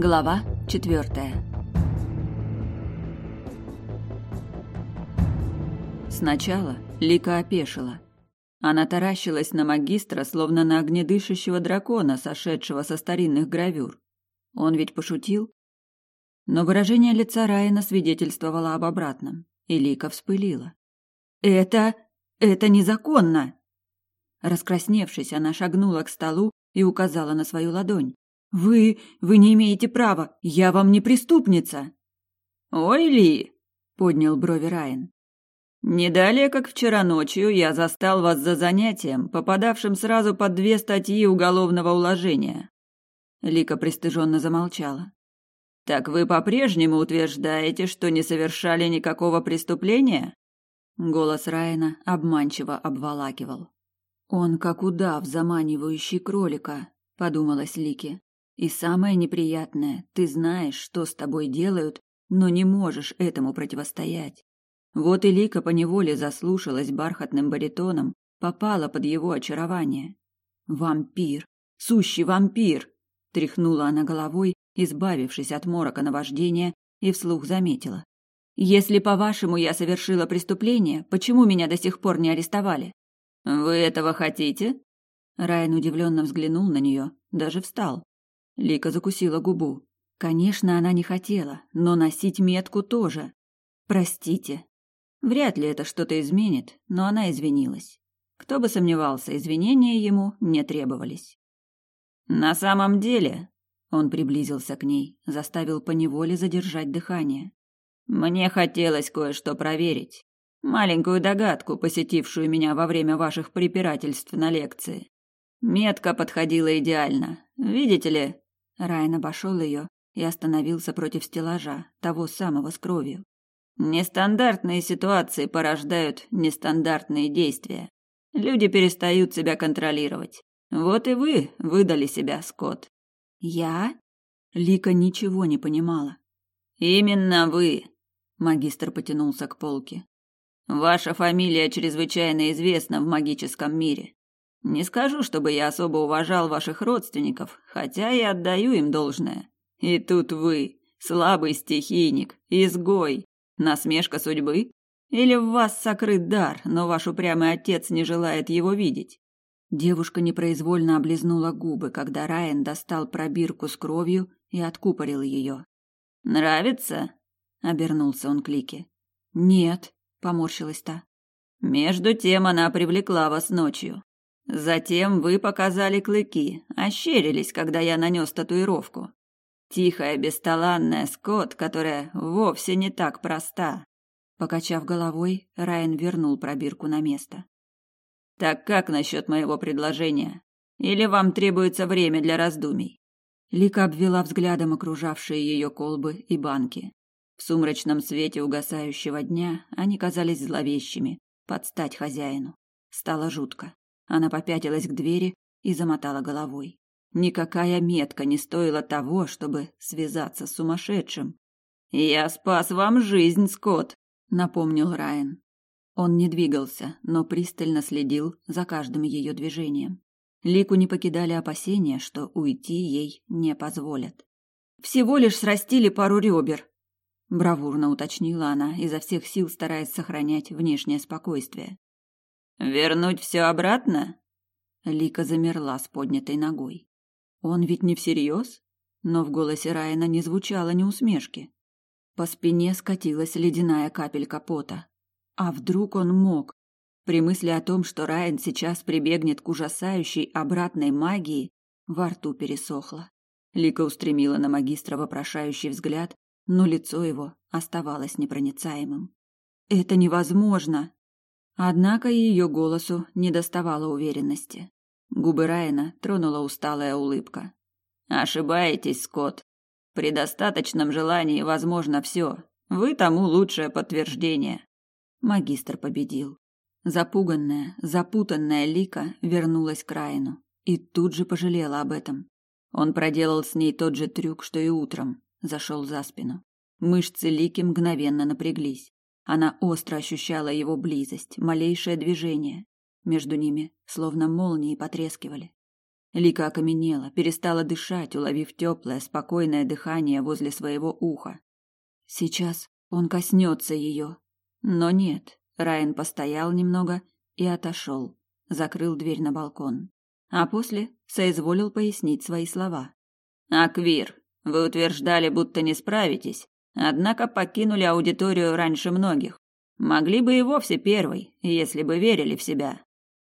Глава четвертая. Сначала Лика опешила. Она таращилась на магистра, словно на огнедышащего дракона, сошедшего со старинных гравюр. Он ведь пошутил? Но выражение лица Райана свидетельствовало об обратном, и Лика вспылила. «Это... это незаконно!» Раскрасневшись, она шагнула к столу и указала на свою ладонь. «Вы... вы не имеете права! Я вам не преступница!» «Ой, Ли!» — поднял брови Райан. «Не далее, как вчера ночью, я застал вас за занятием, попадавшим сразу под две статьи уголовного уложения». Лика пристыженно замолчала. «Так вы по-прежнему утверждаете, что не совершали никакого преступления?» Голос Райана обманчиво обволакивал. «Он как удав, заманивающий кролика», — подумалась Лике. «И самое неприятное, ты знаешь, что с тобой делают, но не можешь этому противостоять. Вот и Лика поневоле заслушалась бархатным баритоном, попала под его очарование. «Вампир! Сущий вампир!» — тряхнула она головой, избавившись от морока наваждения, и вслух заметила. «Если, по-вашему, я совершила преступление, почему меня до сих пор не арестовали?» «Вы этого хотите?» Райан удивленно взглянул на нее, даже встал. Лика закусила губу. Конечно, она не хотела, но носить метку тоже. «Простите». Вряд ли это что-то изменит, но она извинилась. Кто бы сомневался, извинения ему не требовались. «На самом деле...» Он приблизился к ней, заставил поневоле задержать дыхание. Мне хотелось кое-что проверить. Маленькую догадку, посетившую меня во время ваших препирательств на лекции. Метка подходила идеально. Видите ли? Райан обошел ее и остановился против стеллажа, того самого с кровью. Нестандартные ситуации порождают нестандартные действия. Люди перестают себя контролировать. Вот и вы выдали себя, Скотт. Я? Лика ничего не понимала. Именно вы. Магистр потянулся к полке. Ваша фамилия чрезвычайно известна в магическом мире. Не скажу, чтобы я особо уважал ваших родственников, хотя и отдаю им должное. И тут вы, слабый стихийник, изгой, насмешка судьбы? Или в вас сокрыт дар, но ваш упрямый отец не желает его видеть? Девушка непроизвольно облизнула губы, когда Райан достал пробирку с кровью и откупорил ее. Нравится? обернулся он к Лике. Нет, поморщилась та. Между тем она привлекла вас ночью. Затем вы показали клыки, ощерились, когда я нанес татуировку. Тихая, бесталанная Скот, которая вовсе не так проста. Покачав головой, Райан вернул пробирку на место. Так как насчет моего предложения? Или вам требуется время для раздумий? Лика обвела взглядом окружавшие ее колбы и банки. В сумрачном свете угасающего дня они казались зловещими, под стать хозяину. Стало жутко. Она попятилась к двери и замотала головой. Никакая метка не стоила того, чтобы связаться с сумасшедшим. «Я спас вам жизнь, Скотт», — напомнил Райан. Он не двигался, но пристально следил за каждым ее движением. Лику не покидали опасения, что уйти ей не позволят. «Всего лишь срастили пару ребер», бравурно уточнила она, изо всех сил стараясь сохранять внешнее спокойствие. Вернуть все обратно? Лика замерла с поднятой ногой. Он ведь не всерьез? Но в голосе Райана не звучало ни усмешки. По спине скатилась ледяная капелька пота. А вдруг он мог? При мысли о том, что Райан сейчас прибегнет к ужасающей обратной магии, во рту пересохло. Лика устремила на магистра вопрошающий взгляд, но лицо его оставалось непроницаемым. Это невозможно. Однако ее голосу не доставало уверенности. Губы Райана тронула усталая улыбка. Ошибаетесь, Скотт. При достаточном желании возможно все. Вы тому лучшее подтверждение. Магистр победил. Запуганная, запутанная Лика вернулась к Райну и тут же пожалела об этом. Он проделал с ней тот же трюк, что и утром зашел за спину. Мышцы Лики мгновенно напряглись. Она остро ощущала его близость, малейшее движение. Между ними словно молнии потрескивали. Лика окаменела, перестала дышать, уловив теплое, спокойное дыхание возле своего уха. Сейчас он коснется ее. Но нет, Райан постоял немного и отошел, закрыл дверь на балкон. А после соизволил пояснить свои слова. «Аквир, вы утверждали, будто не справитесь, однако покинули аудиторию раньше многих. Могли бы и вовсе первой, если бы верили в себя».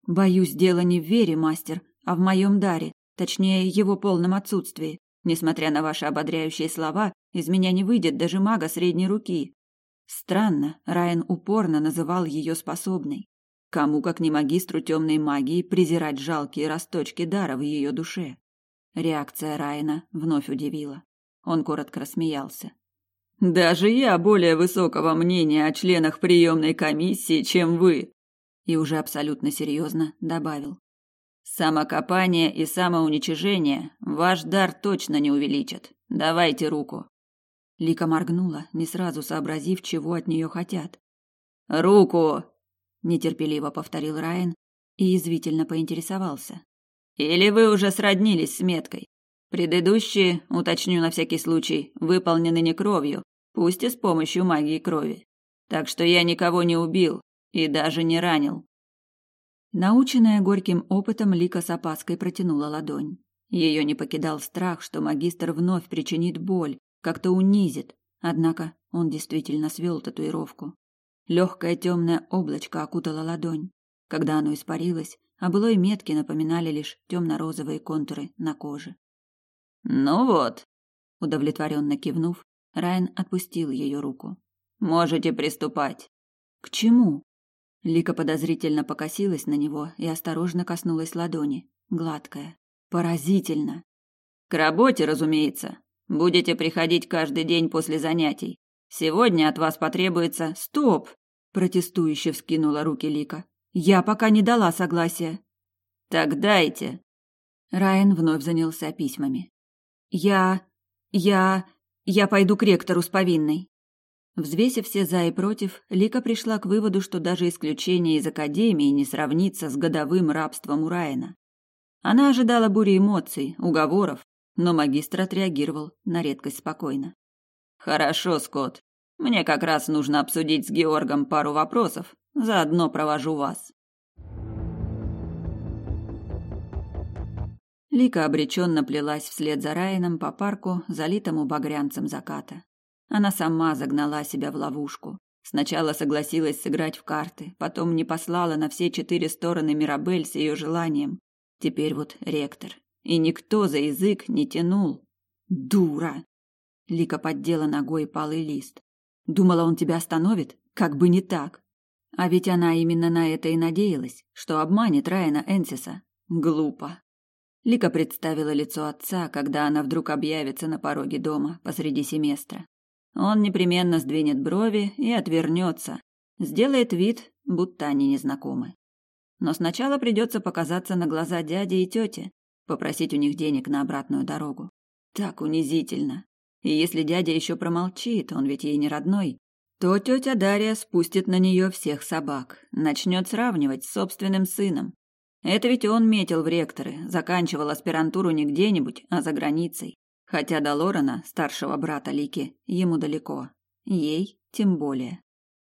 «Боюсь, дело не в вере, мастер, а в моем даре, точнее, его полном отсутствии. Несмотря на ваши ободряющие слова, из меня не выйдет даже мага средней руки. Странно, Райан упорно называл ее способной. Кому, как не магистру темной магии, презирать жалкие росточки дара в ее душе? Реакция Райана вновь удивила. Он коротко рассмеялся. «Даже я более высокого мнения о членах приемной комиссии, чем вы!» И уже абсолютно серьезно добавил. Самокопание и самоуничижение ваш дар точно не увеличат. Давайте руку. Лика моргнула, не сразу сообразив, чего от нее хотят. Руку, нетерпеливо повторил Райан и извивительно поинтересовался. Или вы уже сроднились с меткой? Предыдущие, уточню на всякий случай, выполнены не кровью, пусть и с помощью магии крови. Так что я никого не убил и даже не ранил. Наученная горьким опытом, Лика с опаской протянула ладонь. Ее не покидал страх, что магистр вновь причинит боль, как-то унизит. Однако он действительно свел татуировку. Легкое темное облачко окутало ладонь. Когда оно испарилось, о былой метке напоминали лишь темно-розовые контуры на коже. «Ну вот», — удовлетворенно кивнув, Райан отпустил ее руку. «Можете приступать». «К чему?» Лика подозрительно покосилась на него и осторожно коснулась ладони. Гладкая. Поразительно. К работе, разумеется. Будете приходить каждый день после занятий. Сегодня от вас потребуется... Стоп! Протестующе вскинула руки Лика. Я пока не дала согласия. Так дайте. Райан вновь занялся письмами. Я... я... я пойду к ректору с повинной. Взвесив все за и против, Лика пришла к выводу, что даже исключение из академии не сравнится с годовым рабством у Райана. Она ожидала бури эмоций, уговоров, но магистр отреагировал на редкость спокойно. «Хорошо, Скотт. Мне как раз нужно обсудить с Георгом пару вопросов, заодно провожу вас». Лика обреченно плелась вслед за Райаном по парку, залитому багрянцем заката. Она сама загнала себя в ловушку. Сначала согласилась сыграть в карты, потом не послала на все четыре стороны Мирабель с ее желанием. Теперь вот ректор. И никто за язык не тянул. Дура! Лика поддела ногой палый лист. Думала, он тебя остановит? Как бы не так. А ведь она именно на это и надеялась, что обманет Райана Энсиса. Глупо. Лика представила лицо отца, когда она вдруг объявится на пороге дома посреди семестра. Он непременно сдвинет брови и отвернется, сделает вид, будто они незнакомы. Но сначала придется показаться на глаза дяде и тете, попросить у них денег на обратную дорогу. Так унизительно. И если дядя еще промолчит, он ведь ей не родной, то тетя Дарья спустит на нее всех собак, начнет сравнивать с собственным сыном. Это ведь он метил в ректоры, заканчивал аспирантуру не где-нибудь, а за границей. Хотя до Лорена, старшего брата Лики, ему далеко. Ей тем более.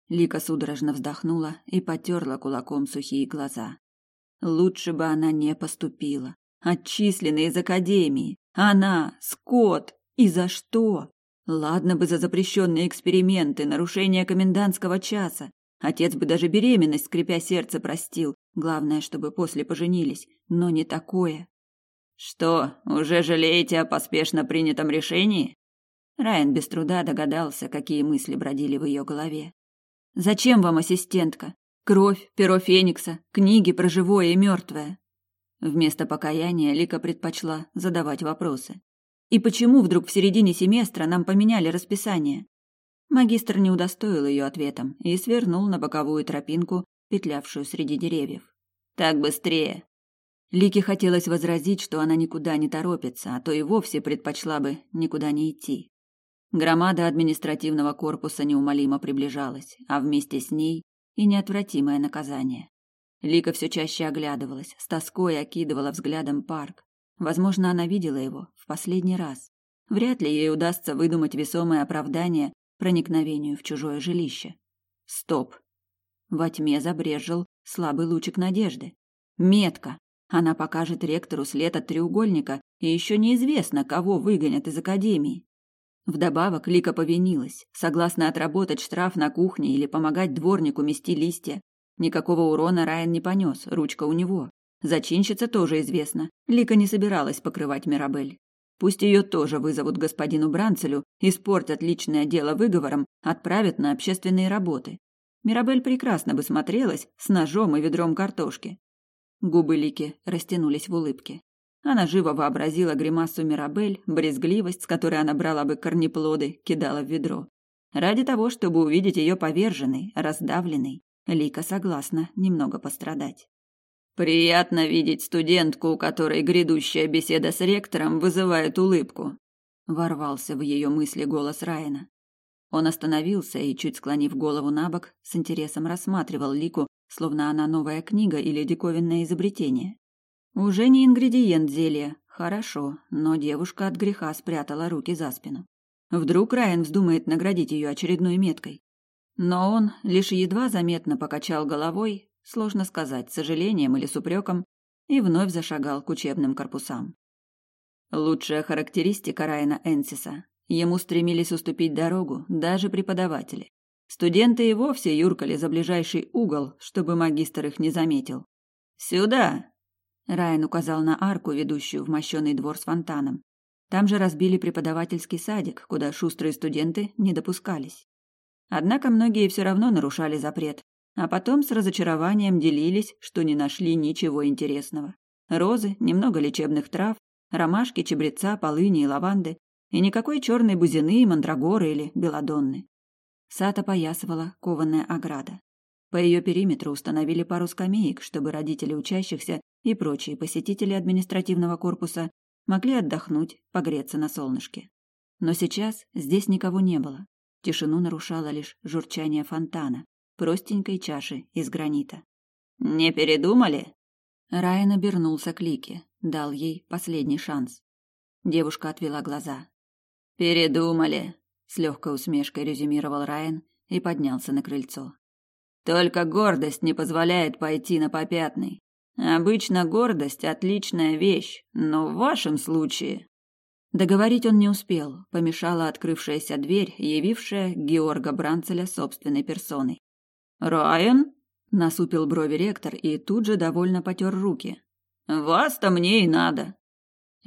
Лика судорожно вздохнула и потерла кулаком сухие глаза. Лучше бы она не поступила. Отчислена из академии. Она, Скотт, и за что? Ладно бы за запрещенные эксперименты, нарушение комендантского часа. Отец бы даже беременность, скрипя сердце, простил. Главное, чтобы после поженились. Но не такое. Что, уже жалеете о поспешно принятом решении? Райан без труда догадался, какие мысли бродили в ее голове. Зачем вам ассистентка? Кровь, перо Феникса, книги про живое и мертвое. Вместо покаяния Лика предпочла задавать вопросы. И почему вдруг в середине семестра нам поменяли расписание? Магистр не удостоил ее ответом и свернул на боковую тропинку, петлявшую среди деревьев. Так быстрее, Лике хотелось возразить, что она никуда не торопится, а то и вовсе предпочла бы никуда не идти. Громада административного корпуса неумолимо приближалась, а вместе с ней и неотвратимое наказание. Лика все чаще оглядывалась, с тоской окидывала взглядом парк. Возможно, она видела его в последний раз. Вряд ли ей удастся выдумать весомое оправдание проникновению в чужое жилище. Стоп. Во тьме забрезжил слабый лучик надежды. Метка. Она покажет ректору след от треугольника, и еще неизвестно, кого выгонят из академии. Вдобавок Лика повинилась, согласно отработать штраф на кухне или помогать дворнику мести листья. Никакого урона Райан не понес, ручка у него. Зачинщица тоже известна. Лика не собиралась покрывать Мирабель. Пусть ее тоже вызовут господину Бранцелю, испортят личное дело выговором, отправят на общественные работы. Мирабель прекрасно бы смотрелась с ножом и ведром картошки. Губы Лики растянулись в улыбке. Она живо вообразила гримасу Мирабель, брезгливость, с которой она брала бы корнеплоды, кидала в ведро. Ради того, чтобы увидеть ее поверженной, раздавленной, Лика согласна немного пострадать. Приятно видеть студентку, у которой грядущая беседа с ректором вызывает улыбку. Ворвался в ее мысли голос Райана. Он остановился и, чуть склонив голову на бок, с интересом рассматривал Лику, словно она новая книга или диковинное изобретение. Уже не ингредиент зелья. Хорошо, но девушка от греха спрятала руки за спину. Вдруг Райан вздумает наградить ее очередной меткой. Но он лишь едва заметно покачал головой, сложно сказать, сожалением или с упреком, и вновь зашагал к учебным корпусам. Лучшая характеристика Райана Энсиса. Ему стремились уступить дорогу даже преподаватели. Студенты и вовсе юркали за ближайший угол, чтобы магистр их не заметил. «Сюда!» Райан указал на арку, ведущую в мощенный двор с фонтаном. Там же разбили преподавательский садик, куда шустрые студенты не допускались. Однако многие все равно нарушали запрет, а потом с разочарованием делились, что не нашли ничего интересного. Розы, немного лечебных трав, ромашки, чебреца, полыни и лаванды, и никакой черной бузины, мандрагоры или белодонны. Сад опоясывала кованая ограда. По ее периметру установили пару скамеек, чтобы родители учащихся и прочие посетители административного корпуса могли отдохнуть, погреться на солнышке. Но сейчас здесь никого не было. Тишину нарушало лишь журчание фонтана, простенькой чаши из гранита. «Не передумали?» Райан обернулся к Лике, дал ей последний шанс. Девушка отвела глаза. «Передумали», — с легкой усмешкой резюмировал Райан и поднялся на крыльцо. «Только гордость не позволяет пойти на попятный. Обычно гордость — отличная вещь, но в вашем случае...» Договорить он не успел, помешала открывшаяся дверь, явившая Георга Бранцеля собственной персоной. «Райан?» – насупил брови ректор и тут же довольно потер руки. «Вас-то мне и надо!»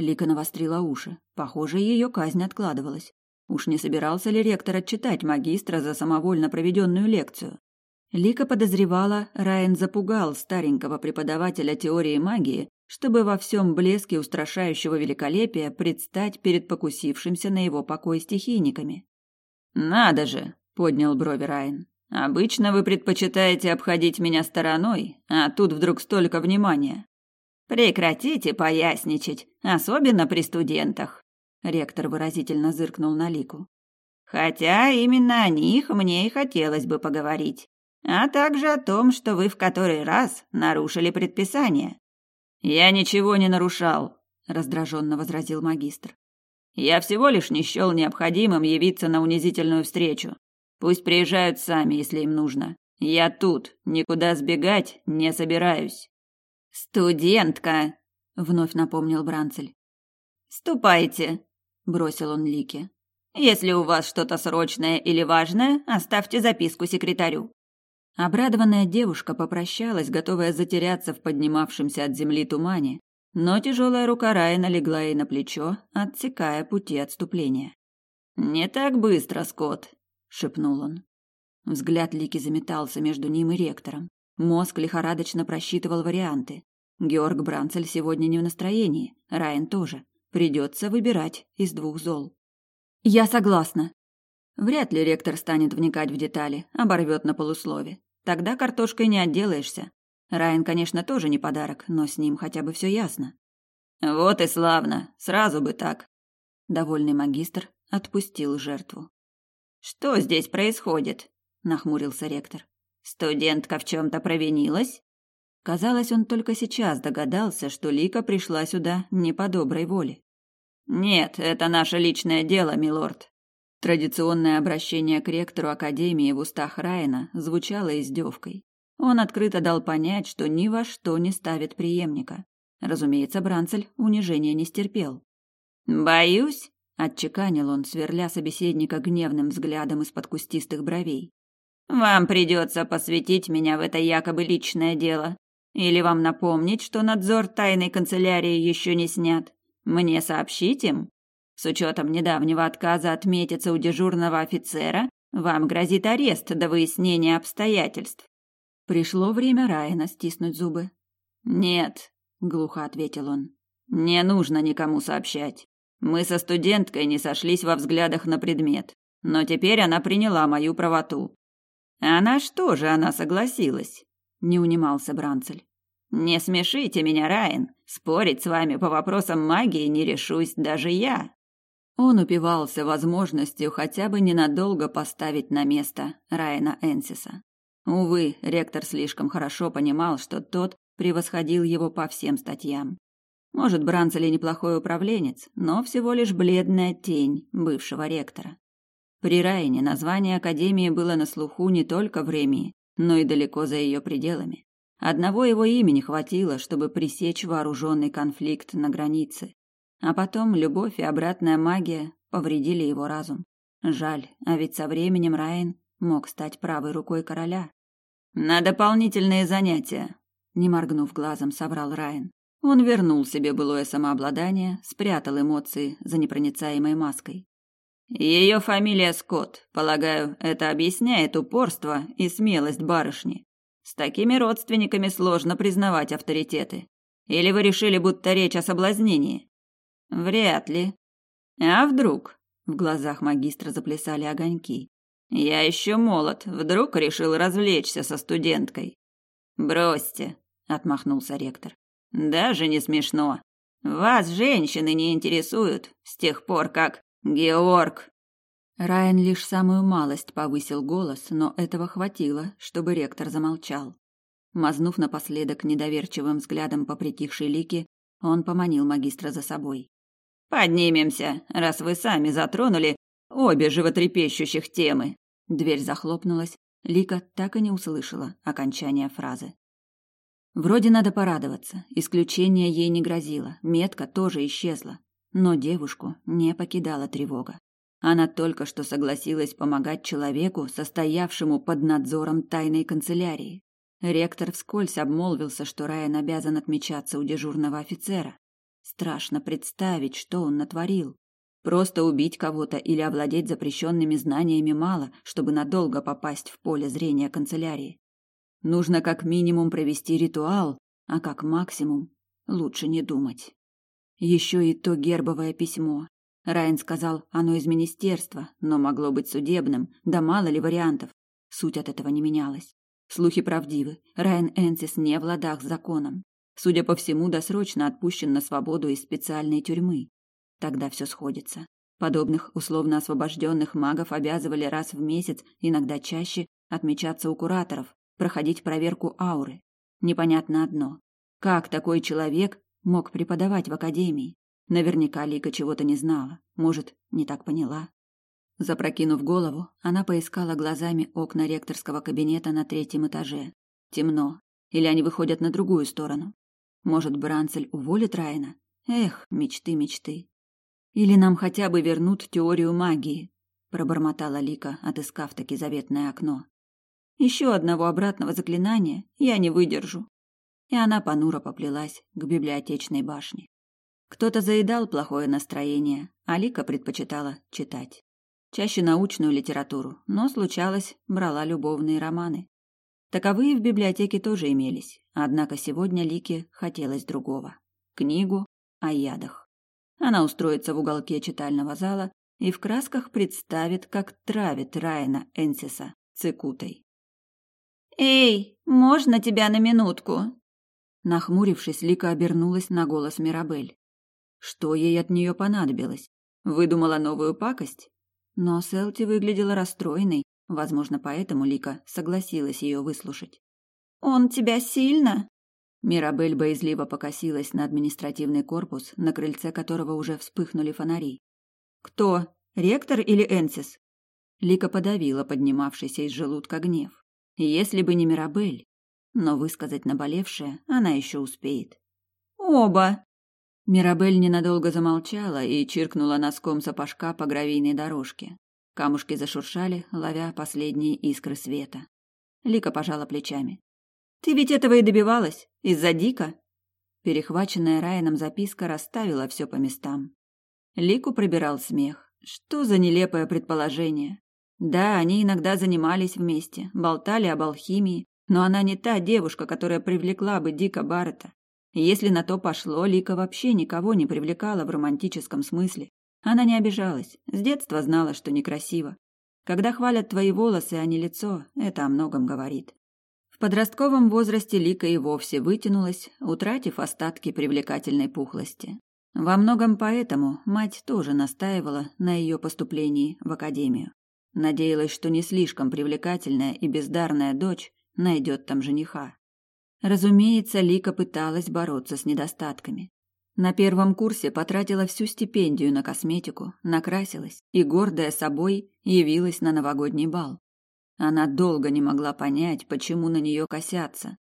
Лика навострила уши. Похоже, ее казнь откладывалась. Уж не собирался ли ректор отчитать магистра за самовольно проведенную лекцию? Лика подозревала, Райан запугал старенького преподавателя теории магии, чтобы во всем блеске устрашающего великолепия предстать перед покусившимся на его покой стихийниками. «Надо же!» — поднял брови Райан. Обычно вы предпочитаете обходить меня стороной, а тут вдруг столько внимания. Прекратите поясничать, особенно при студентах. Ректор выразительно зыркнул на Лику. Хотя именно о них мне и хотелось бы поговорить, а также о том, что вы в который раз нарушили предписание. Я ничего не нарушал, раздраженно возразил магистр. Я всего лишь не счел необходимым явиться на унизительную встречу. Пусть приезжают сами, если им нужно. Я тут, никуда сбегать не собираюсь. Студентка, вновь напомнил Бранцель. Ступайте, бросил он Лике. Если у вас что-то срочное или важное, оставьте записку секретарю. Обрадованная девушка попрощалась, готовая затеряться в поднимавшемся от земли тумане, но тяжелая рука Райана легла ей на плечо, отсекая пути отступления. «Не так быстро, Скотт шепнул он. Взгляд Лики заметался между ним и ректором. Мозг лихорадочно просчитывал варианты. Георг Бранцель сегодня не в настроении, Райан тоже. Придется выбирать из двух зол. Я согласна. Вряд ли ректор станет вникать в детали, оборвет на полуслове. Тогда картошкой не отделаешься. Райан, конечно, тоже не подарок, но с ним хотя бы все ясно. Вот и славно, сразу бы так. Довольный магистр отпустил жертву. Что здесь происходит? нахмурился ректор. Студентка в чем то провинилась? Казалось, он только сейчас догадался, что Лика пришла сюда не по доброй воле. «Нет, это наше личное дело, милорд». Традиционное обращение к ректору Академии в устах Райана звучало издевкой. Он открыто дал понять, что ни во что не ставит преемника. Разумеется, Бранцель унижения не стерпел. «Боюсь», — отчеканил он, сверля собеседника гневным взглядом из-под кустистых бровей. «Вам придется посвятить меня в это якобы личное дело. Или вам напомнить, что надзор тайной канцелярии еще не снят. Мне сообщить им? С учетом недавнего отказа отметиться у дежурного офицера, вам грозит арест до выяснения обстоятельств. Пришло время Райана стиснуть зубы. Нет, глухо ответил он. Не нужно никому сообщать. Мы со студенткой не сошлись во взглядах на предмет, но теперь она приняла мою правоту. А на что же она согласилась? Не унимался Бранцель. Не смешите меня, Райан. Спорить с вами по вопросам магии не решусь даже я. Он упивался возможностью хотя бы ненадолго поставить на место Райана Энсиса. Увы, ректор слишком хорошо понимал, что тот превосходил его по всем статьям. Может, Бранцели неплохой управленец, но всего лишь бледная тень бывшего ректора. При Райане название Академии было на слуху не только в Ремии, но и далеко за ее пределами. Одного его имени хватило, чтобы пресечь вооруженный конфликт на границе. А потом любовь и обратная магия повредили его разум. Жаль, а ведь со временем Райан мог стать правой рукой короля. На дополнительные занятия, не моргнув глазом, соврал Райан. Он вернул себе былое самообладание, спрятал эмоции за непроницаемой маской. Ее фамилия Скотт. Полагаю, это объясняет упорство и смелость барышни. С такими родственниками сложно признавать авторитеты. Или вы решили, будто речь о соблазнении? Вряд ли. А вдруг? В глазах магистра заплясали огоньки. Я еще молод, вдруг решил развлечься со студенткой. Бросьте, отмахнулся ректор. Даже не смешно. Вас женщины не интересуют с тех пор, как Георг Райан лишь самую малость повысил голос, но этого хватило, чтобы ректор замолчал. Мазнув напоследок недоверчивым взглядом по притихшей Лике, он поманил магистра за собой. «Поднимемся, раз вы сами затронули обе животрепещущих темы». Дверь захлопнулась, Лика так и не услышала окончания фразы. Вроде надо порадоваться, исключение ей не грозило, метка тоже исчезла, но девушку не покидала тревога. Она только что согласилась помогать человеку, состоявшему под надзором тайной канцелярии. Ректор вскользь обмолвился, что Райан обязан отмечаться у дежурного офицера. Страшно представить, что он натворил. Просто убить кого-то или овладеть запрещенными знаниями мало, чтобы надолго попасть в поле зрения канцелярии. Нужно как минимум провести ритуал, а как максимум лучше не думать. Еще и то гербовое письмо, Райан сказал, оно из министерства, но могло быть судебным, да мало ли вариантов. Суть от этого не менялась. Слухи правдивы. Райан Энсис не в ладах с законом. Судя по всему, досрочно отпущен на свободу из специальной тюрьмы. Тогда все сходится. Подобных условно освобожденных магов обязывали раз в месяц, иногда чаще, отмечаться у кураторов, проходить проверку ауры. Непонятно одно. Как такой человек мог преподавать в академии? Наверняка Лика чего-то не знала, может, не так поняла. Запрокинув голову, она поискала глазами окна ректорского кабинета на третьем этаже. Темно. Или они выходят на другую сторону. Может, Бранцель уволит Райна? Эх, мечты, мечты. Или нам хотя бы вернут теорию магии, пробормотала Лика, отыскав таки заветное окно. Еще одного обратного заклинания я не выдержу. И она понуро поплелась к библиотечной башне. Кто-то заедал плохое настроение, а Лика предпочитала читать. Чаще научную литературу, но случалось, брала любовные романы. Таковые в библиотеке тоже имелись, однако сегодня Лике хотелось другого. Книгу о ядах. Она устроится в уголке читального зала и в красках представит, как травит Райана Энсиса цикутой. «Эй, можно тебя на минутку?» Нахмурившись, Лика обернулась на голос Мирабель. Что ей от нее понадобилось? Выдумала новую пакость? Но Селти выглядела расстроенной, возможно, поэтому Лика согласилась ее выслушать. «Он тебя сильно?» Мирабель боязливо покосилась на административный корпус, на крыльце которого уже вспыхнули фонари. «Кто? Ректор или Энсис?» Лика подавила поднимавшийся из желудка гнев. Если бы не Мирабель, но высказать наболевшее она еще успеет. «Оба!» Мирабель ненадолго замолчала и чиркнула носком сапожка по гравийной дорожке. Камушки зашуршали, ловя последние искры света. Лика пожала плечами. «Ты ведь этого и добивалась? Из-за Дика?» Перехваченная Райаном записка расставила все по местам. Лику пробирал смех. Что за нелепое предположение? Да, они иногда занимались вместе, болтали об алхимии, но она не та девушка, которая привлекла бы Дика Баррета. Если на то пошло, Лика вообще никого не привлекала в романтическом смысле. Она не обижалась, с детства знала, что некрасиво. Когда хвалят твои волосы, а не лицо, это о многом говорит. В подростковом возрасте Лика и вовсе вытянулась, утратив остатки привлекательной пухлости. Во многом поэтому мать тоже настаивала на ее поступлении в академию. Надеялась, что не слишком привлекательная и бездарная дочь найдет там жениха. Разумеется, Лика пыталась бороться с недостатками. На первом курсе потратила всю стипендию на косметику, накрасилась и, гордая собой, явилась на новогодний бал. Она долго не могла понять, почему на нее косятся,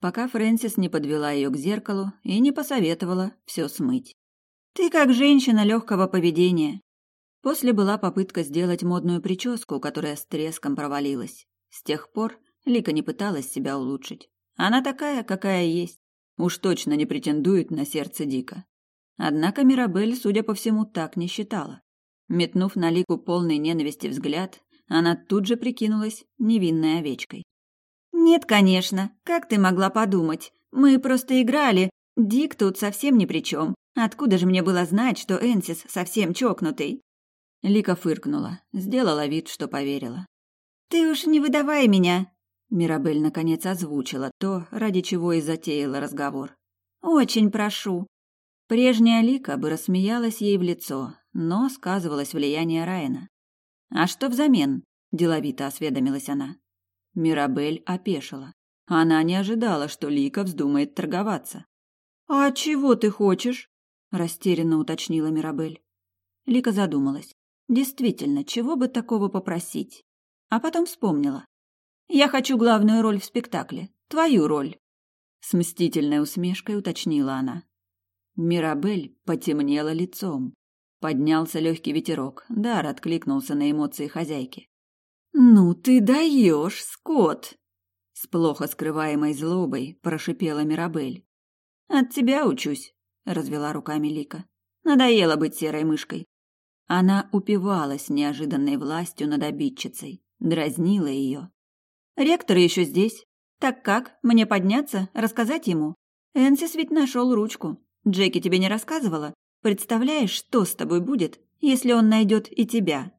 пока Фрэнсис не подвела ее к зеркалу и не посоветовала все смыть. «Ты как женщина легкого поведения», После была попытка сделать модную прическу, которая с треском провалилась. С тех пор Лика не пыталась себя улучшить. Она такая, какая есть. Уж точно не претендует на сердце Дика. Однако Мирабель, судя по всему, так не считала. Метнув на Лику полный ненависти взгляд, она тут же прикинулась невинной овечкой. «Нет, конечно. Как ты могла подумать? Мы просто играли. Дик тут совсем ни при чем. Откуда же мне было знать, что Энсис совсем чокнутый?» Лика фыркнула, сделала вид, что поверила. «Ты уж не выдавай меня!» Мирабель наконец озвучила то, ради чего и затеяла разговор. «Очень прошу!» Прежняя Лика бы рассмеялась ей в лицо, но сказывалось влияние Райана. «А что взамен?» – деловито осведомилась она. Мирабель опешила. Она не ожидала, что Лика вздумает торговаться. «А чего ты хочешь?» – растерянно уточнила Мирабель. Лика задумалась. Действительно, чего бы такого попросить? А потом вспомнила. Я хочу главную роль в спектакле. Твою роль. С мстительной усмешкой уточнила она. Мирабель потемнела лицом. Поднялся легкий ветерок. Дар откликнулся на эмоции хозяйки. «Ну ты даешь, Скотт!» С плохо скрываемой злобой прошипела Мирабель. «От тебя учусь», — развела руками Лика. «Надоело быть серой мышкой. Она упивалась неожиданной властью над обидчицей, дразнила ее. «Ректор еще здесь. Так как, мне подняться, рассказать ему? Энсис ведь нашел ручку. Джеки тебе не рассказывала? Представляешь, что с тобой будет, если он найдет и тебя?»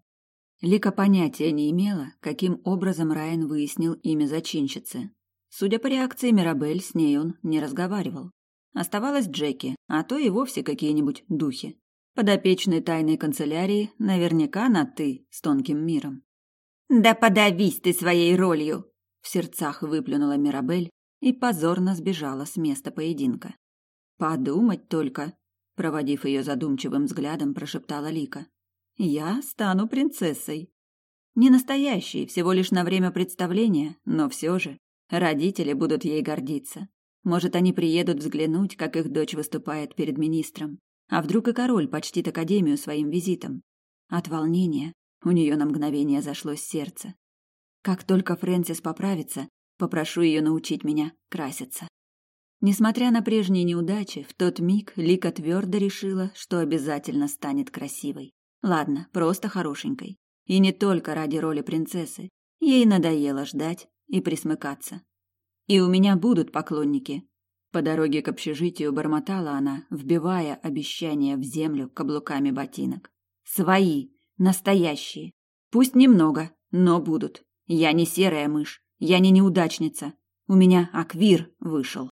Лика понятия не имела, каким образом Райан выяснил имя зачинщицы. Судя по реакции Мирабель, с ней он не разговаривал. Оставалась Джеки, а то и вовсе какие-нибудь духи. Подопечный тайной канцелярии наверняка на «ты» с тонким миром. «Да подавись ты своей ролью!» В сердцах выплюнула Мирабель и позорно сбежала с места поединка. «Подумать только!» Проводив ее задумчивым взглядом, прошептала Лика. «Я стану принцессой!» Не настоящей, всего лишь на время представления, но все же. Родители будут ей гордиться. Может, они приедут взглянуть, как их дочь выступает перед министром. А вдруг и король почтит Академию своим визитом? От волнения у нее на мгновение зашлось сердце. Как только Фрэнсис поправится, попрошу ее научить меня краситься. Несмотря на прежние неудачи, в тот миг Лика твердо решила, что обязательно станет красивой. Ладно, просто хорошенькой. И не только ради роли принцессы. Ей надоело ждать и присмыкаться. И у меня будут поклонники, по дороге к общежитию бормотала она, вбивая обещания в землю каблуками ботинок. Свои, настоящие. Пусть немного, но будут. Я не серая мышь, я не неудачница. У меня аквир вышел.